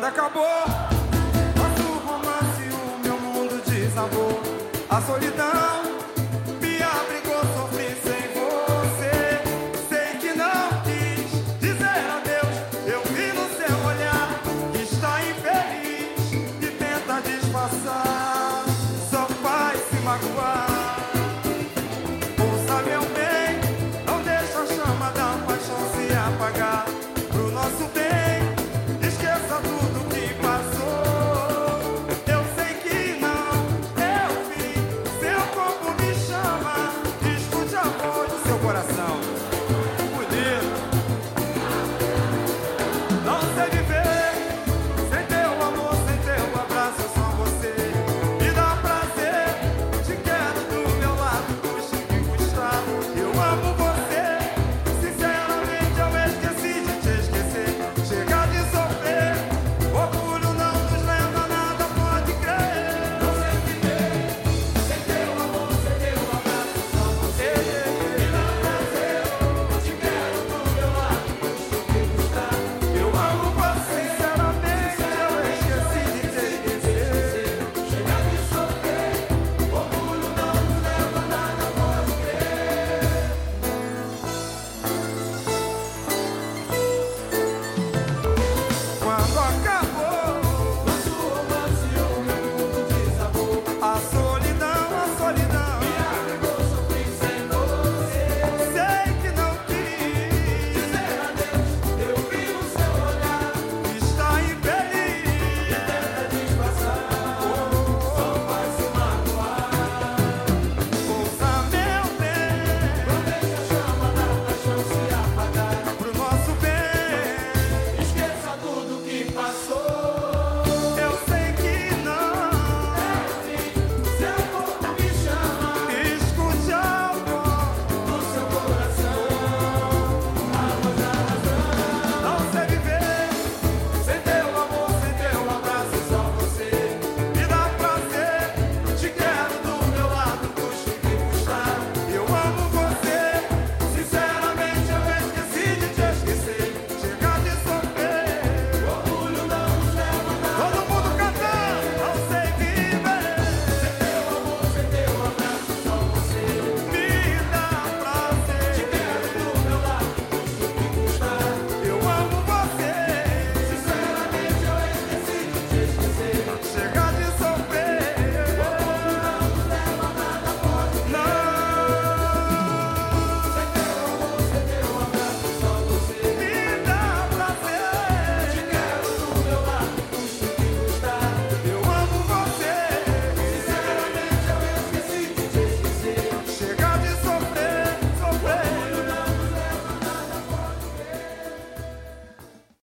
Quando acabou nosso romance, o meu mundo desabou. A solidão me abrigou, sofri sem você. Sei que não quis dizer adeus. Eu vi no seu olhar que está infeliz e tenta disfarçar. Só faz se magoar. Ouça meu bem, não deixa a chama da paixão se apagar. Pro nosso bem.